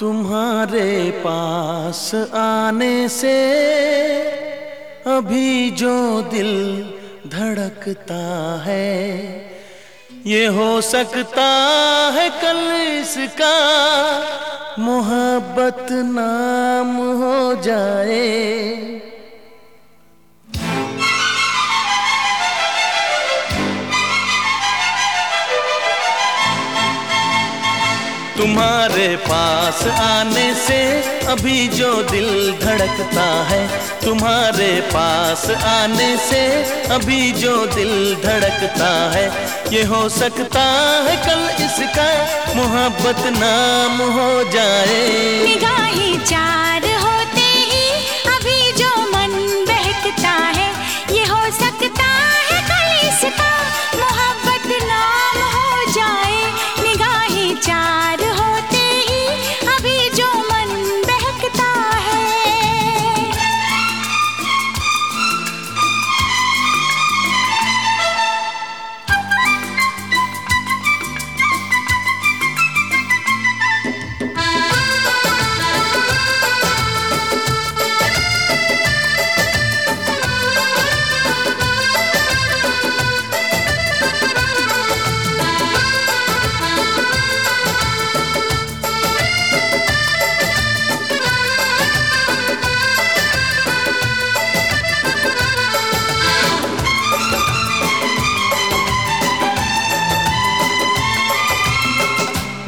तुम्हारे पास आने से अभी जो दिल धड़कता है, ये हो सकता है कल इसका मोहब्बत नाम हो जाए। तुम्हारे पास आने से अभी जो दिल धड़कता है, तुम्हारे पास आने से अभी जो दिल धड़कता है, ये हो सकता है कल इसका मोहब्बत नाम हो जाए। निगाहें चार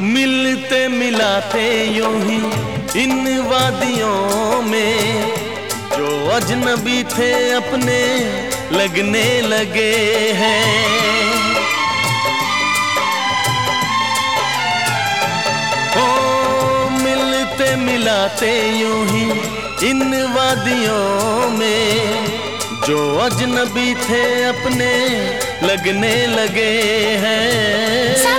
मिलते मिलाते यूँ ही इन वादियों में जो अजनबी थे अपने लगने लगे हैं। ओ, मिलते मिलाते यूँ ही इन वादियों में जो अजनबी थे अपने लगने लगे हैं।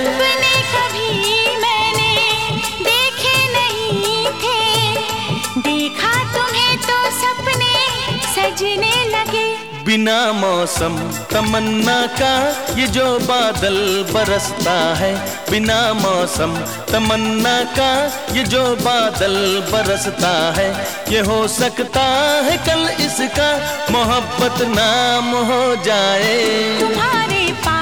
बिना मौसम, तमन्ना का ये जो बादल बरसता है। बिना मौसम, तमन्ना का ये जो बादल बरसता है। ये हो सकता है कल इसका मोहब्बत नाम हो जाए। तुम्हारे पास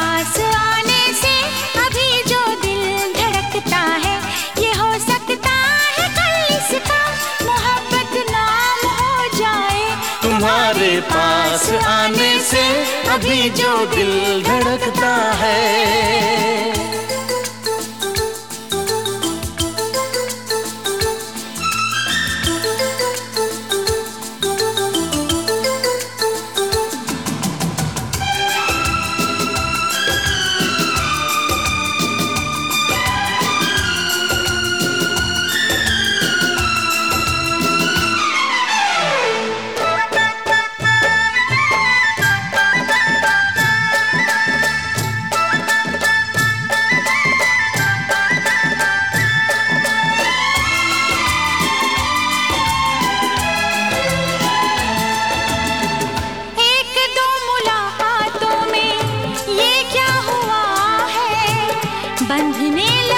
पास आने से अभी जो दिल धड़कता है।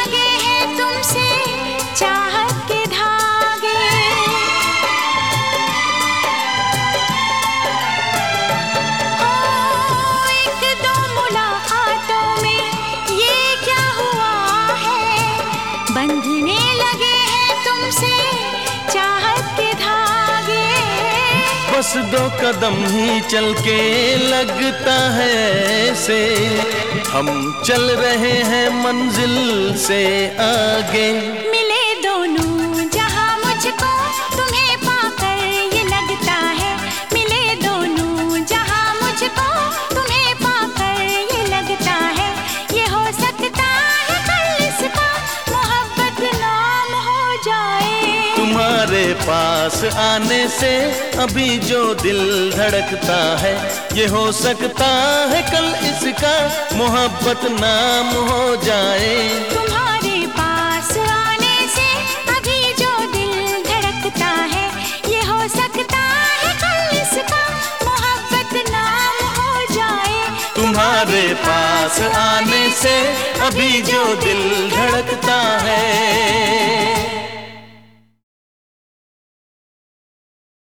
llegué. बस दो कदम ही चल के लगता है ऐसे। हम चल रहे हैं मंजिल से आगे। पास आने से अभी जो दिल धड़कता है ये हो सकता है कल इसका मोहब्बत नाम हो जाए। तुम्हारे पास आने से अभी जो दिल धड़कता है ये हो सकता है कल इसका मोहब्बत नाम हो जाए। तुम्हारे पास आने से अभी जो दिल